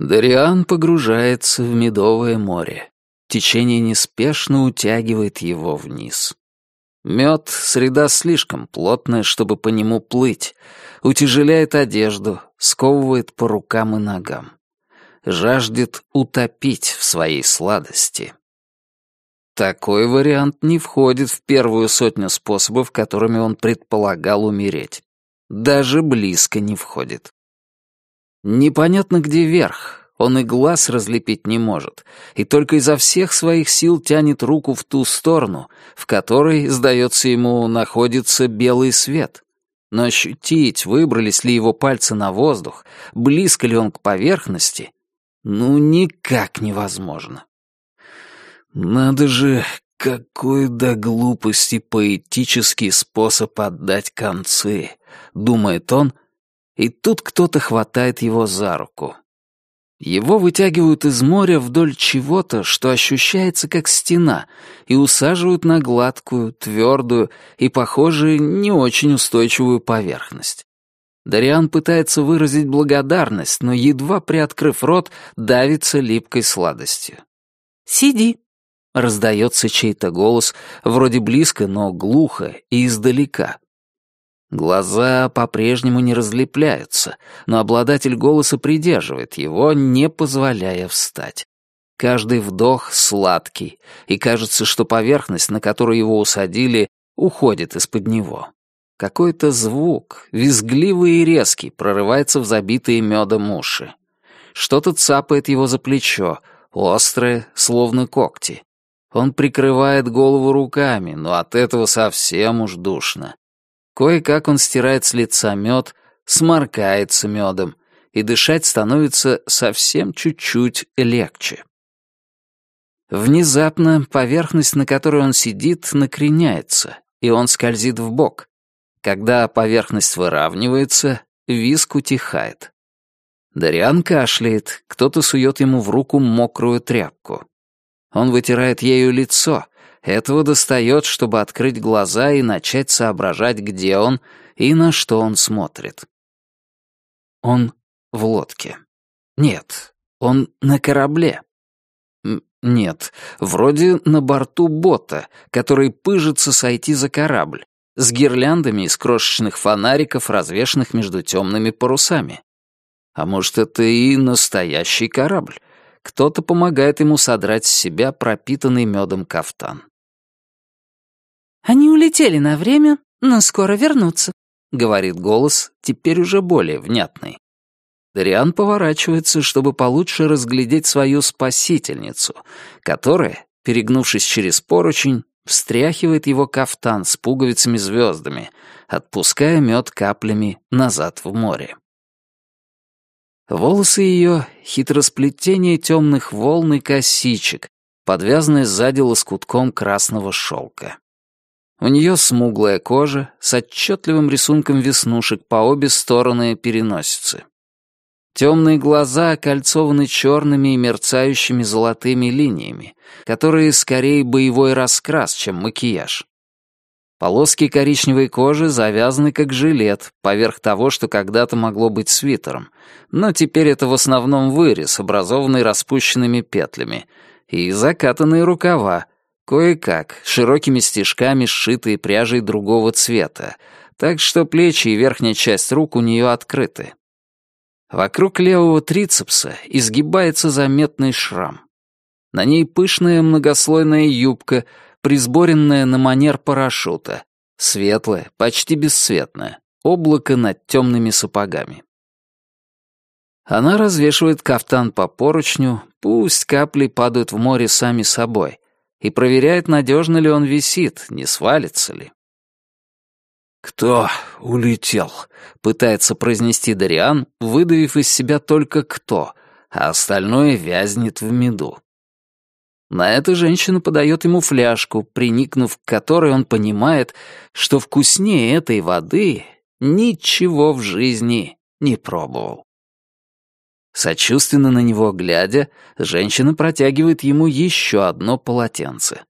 Дариан погружается в медовое море. Течение неспешно утягивает его вниз. Мед — среда слишком плотная, чтобы по нему плыть, утяжеляет одежду, сковывает по рукам и ногам. Жаждет утопить в своей сладости. Такой вариант не входит в первую сотню способов, которыми он предполагал умереть. Даже близко не входит. Непонятно, где верх, он и глаз разлепить не может, и только изо всех своих сил тянет руку в ту сторону, в которой, сдается ему, находится белый свет. Но ощутить, выбрались ли его пальцы на воздух, близко ли он к поверхности, ну никак невозможно. Надо же, какой до глупости поэтический способ отдать концы, думает он, и тут кто-то хватает его за руку. Его вытягивают из моря вдоль чего-то, что ощущается как стена, и усаживают на гладкую, твердую и, похоже, не очень устойчивую поверхность. Дариан пытается выразить благодарность, но, едва приоткрыв рот, давится липкой сладостью. «Сиди», — раздается чей-то голос, вроде близко, но глухо и издалека. Глаза по-прежнему не разлепляются, но обладатель голоса придерживает его, не позволяя встать. Каждый вдох сладкий, и кажется, что поверхность, на которую его усадили, уходит из-под него. Какой-то звук, визгливый и резкий, прорывается в забитые медом уши. Что-то цапает его за плечо, острое, словно когти. Он прикрывает голову руками, но от этого совсем уж душно. Кое-как он стирает с лица мед, сморкается медом, и дышать становится совсем чуть-чуть легче. Внезапно поверхность, на которой он сидит, накреняется, и он скользит в бок. Когда поверхность выравнивается, виск утихает. Дариан кашляет, кто-то сует ему в руку мокрую тряпку. Он вытирает ею лицо, этого достает, чтобы открыть глаза и начать соображать, где он и на что он смотрит. Он в лодке. Нет, он на корабле. Нет, вроде на борту бота, который пыжится сойти за корабль, с гирляндами из крошечных фонариков, развешанных между темными парусами. А может, это и настоящий корабль? Кто-то помогает ему содрать с себя пропитанный медом кафтан. «Они улетели на время, но скоро вернутся», — говорит голос, теперь уже более внятный. Дариан поворачивается, чтобы получше разглядеть свою спасительницу, которая, перегнувшись через поручень, встряхивает его кафтан с пуговицами-звездами, отпуская мед каплями назад в море. Волосы ее — хитросплетение темных волн и косичек, подвязанные сзади лоскутком красного шелка. У нее смуглая кожа с отчетливым рисунком веснушек по обе стороны переносицы. Темные глаза окольцованы черными и мерцающими золотыми линиями, которые скорее боевой раскрас, чем макияж. Полоски коричневой кожи завязаны как жилет, поверх того, что когда-то могло быть свитером, но теперь это в основном вырез, образованный распущенными петлями, и закатанные рукава, кое-как, широкими стежками, сшитые пряжей другого цвета, так что плечи и верхняя часть рук у нее открыты. Вокруг левого трицепса изгибается заметный шрам. На ней пышная многослойная юбка, присборенная на манер парашюта, светлая, почти бесцветная, облако над темными сапогами. Она развешивает кафтан по поручню, пусть капли падают в море сами собой, и проверяет, надежно ли он висит, не свалится ли. «Кто улетел?» — пытается произнести Дариан, выдавив из себя только «кто», а остальное вязнет в меду. На это женщина подает ему фляжку, приникнув к которой он понимает, что вкуснее этой воды ничего в жизни не пробовал. Сочувственно на него глядя, женщина протягивает ему еще одно полотенце.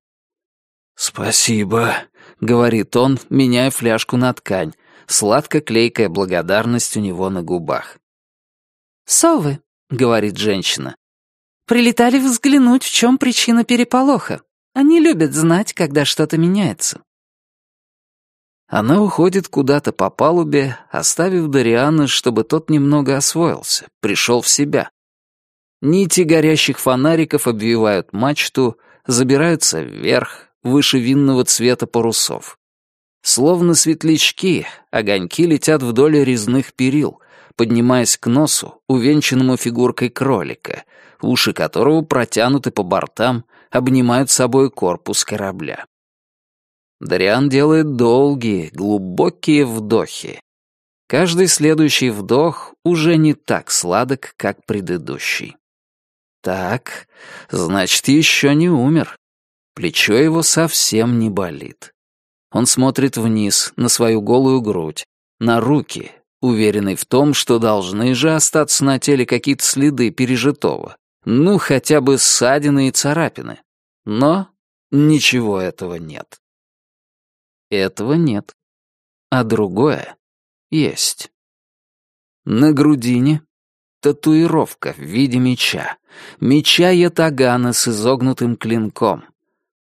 «Спасибо», — говорит он, меняя фляжку на ткань, сладко-клейкая благодарность у него на губах. «Совы», — говорит женщина. «Прилетали взглянуть, в чем причина переполоха. Они любят знать, когда что-то меняется». Она уходит куда-то по палубе, оставив Дариана, чтобы тот немного освоился, пришел в себя. Нити горящих фонариков обвивают мачту, забираются вверх, выше винного цвета парусов. Словно светлячки, огоньки летят вдоль резных перил, поднимаясь к носу, увенчанному фигуркой кролика, уши которого протянуты по бортам, обнимают собой корпус корабля. Дариан делает долгие, глубокие вдохи. Каждый следующий вдох уже не так сладок, как предыдущий. Так, значит, еще не умер. Плечо его совсем не болит. Он смотрит вниз, на свою голую грудь, на руки, уверенный в том, что должны же остаться на теле какие-то следы пережитого. Ну, хотя бы ссадины и царапины. Но ничего этого нет. Этого нет. А другое есть. На грудине татуировка в виде меча. Меча ятагана с изогнутым клинком.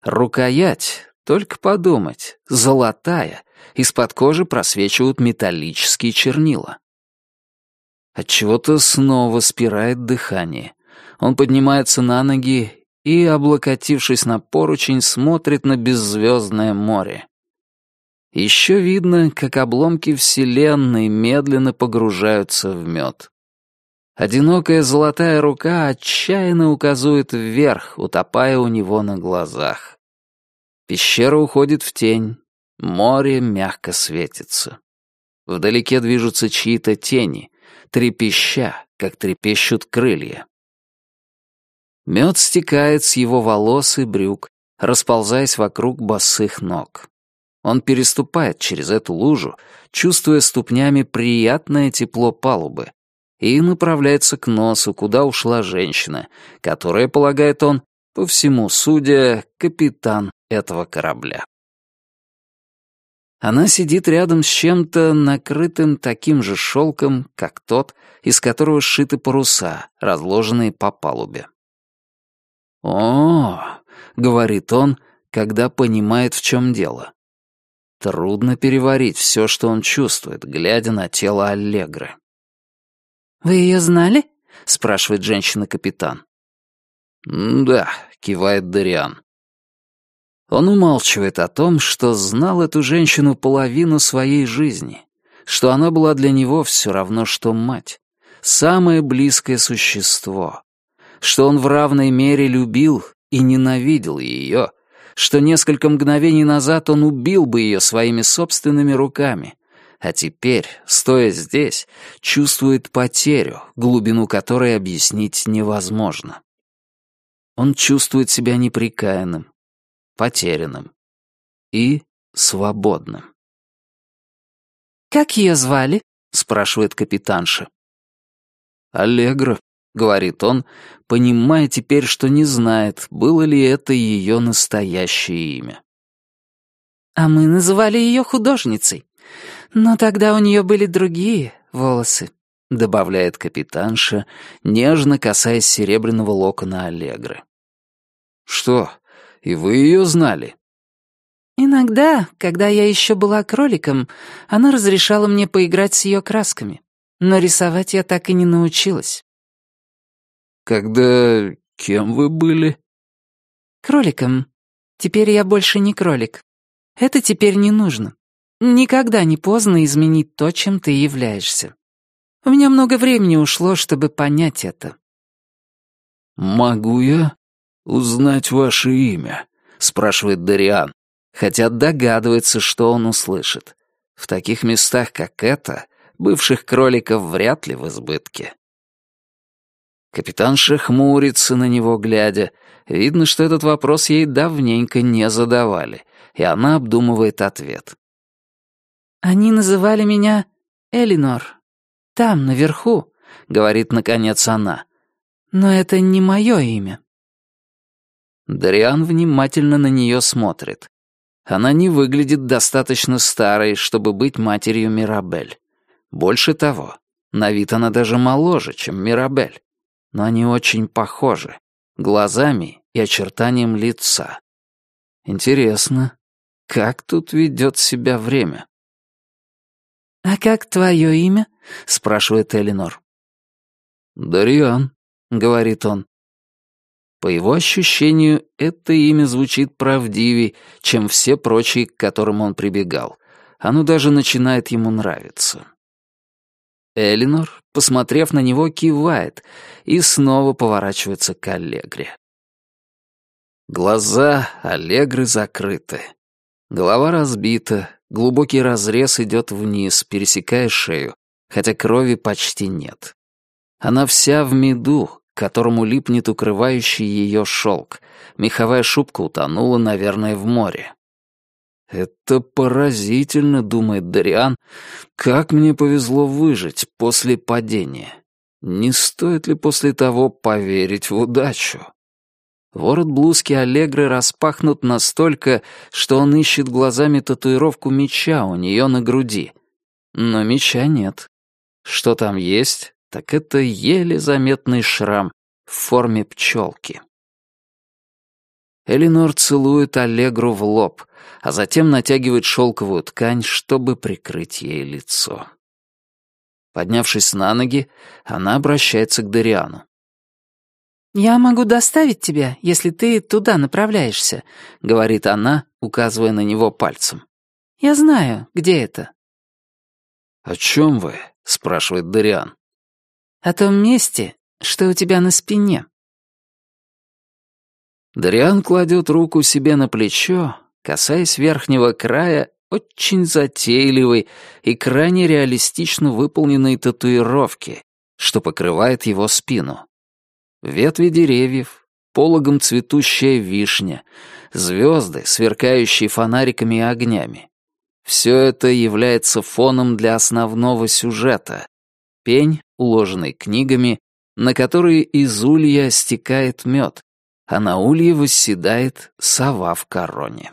Рукоять, только подумать, золотая, из-под кожи просвечивают металлические чернила. Отчего-то снова спирает дыхание. Он поднимается на ноги и, облокотившись на поручень, смотрит на беззвездное море. Еще видно, как обломки Вселенной медленно погружаются в мед. Одинокая золотая рука отчаянно указывает вверх, утопая у него на глазах. Пещера уходит в тень, море мягко светится. Вдалеке движутся чьи-то тени, трепеща, как трепещут крылья. Мед стекает с его волос и брюк, расползаясь вокруг босых ног. Он переступает через эту лужу, чувствуя ступнями приятное тепло палубы, и направляется к носу, куда ушла женщина, которая, полагает он, по всему судя, капитан этого корабля. Она сидит рядом с чем-то, накрытым таким же шелком, как тот, из которого сшиты паруса, разложенные по палубе. «О, — говорит он, когда понимает, в чем дело. Трудно переварить все, что он чувствует, глядя на тело Аллегры. «Вы ее знали?» — спрашивает женщина-капитан. «Да», — кивает Дариан. Он умалчивает о том, что знал эту женщину половину своей жизни, что она была для него все равно, что мать, самое близкое существо, что он в равной мере любил и ненавидел ее, что несколько мгновений назад он убил бы ее своими собственными руками, а теперь, стоя здесь, чувствует потерю, глубину которой объяснить невозможно. Он чувствует себя неприкаянным, потерянным и свободным. «Как ее звали?» — спрашивает капитанша. «Аллегра», говорит он, понимая теперь, что не знает, было ли это ее настоящее имя. А мы называли ее художницей. Но тогда у нее были другие волосы, добавляет капитанша, нежно касаясь серебряного локона Аллегры. Что, и вы ее знали? Иногда, когда я еще была кроликом, она разрешала мне поиграть с ее красками. Но рисовать я так и не научилась. Когда кем вы были? Кроликом. Теперь я больше не кролик. Это теперь не нужно. Никогда не поздно изменить то, чем ты являешься. У меня много времени ушло, чтобы понять это. «Могу я узнать ваше имя?» — спрашивает Дариан, хотя догадывается, что он услышит. В таких местах, как это, бывших кроликов вряд ли в избытке. Капитанша хмурится на него, глядя. Видно, что этот вопрос ей давненько не задавали, и она обдумывает ответ. «Они называли меня Элинор. Там, наверху», — говорит, наконец, она. «Но это не мое имя». Дариан внимательно на нее смотрит. Она не выглядит достаточно старой, чтобы быть матерью Мирабель. Больше того, на вид она даже моложе, чем Мирабель. но они очень похожи, глазами и очертанием лица. Интересно, как тут ведет себя время? «А как твое имя?» — спрашивает Элинор. «Дариан», — говорит он. По его ощущению, это имя звучит правдивее, чем все прочие, к которым он прибегал. Оно даже начинает ему нравиться. Элинор, посмотрев на него, кивает и снова поворачивается к Аллегре. Глаза Аллегры закрыты. Голова разбита, глубокий разрез идет вниз, пересекая шею, хотя крови почти нет. Она вся в меду, которому липнет укрывающий ее шелк. Меховая шубка утонула, наверное, в море. «Это поразительно», — думает Дариан, — «как мне повезло выжить после падения. Не стоит ли после того поверить в удачу?» Ворот блузки Аллегры распахнут настолько, что он ищет глазами татуировку меча у нее на груди. Но меча нет. Что там есть, так это еле заметный шрам в форме пчелки. Элинор целует Аллегру в лоб, а затем натягивает шелковую ткань, чтобы прикрыть ей лицо. Поднявшись на ноги, она обращается к Дариану. «Я могу доставить тебя, если ты туда направляешься», — говорит она, указывая на него пальцем. «Я знаю, где это». «О чем вы?» — спрашивает Дариан. «О том месте, что у тебя на спине». Дариан кладет руку себе на плечо, касаясь верхнего края очень затейливой и крайне реалистично выполненной татуировки, что покрывает его спину. Ветви деревьев, пологом цветущая вишня, звезды, сверкающие фонариками и огнями. Все это является фоном для основного сюжета. Пень, уложенный книгами, на которые из улья стекает мед, а на улье восседает сова в короне.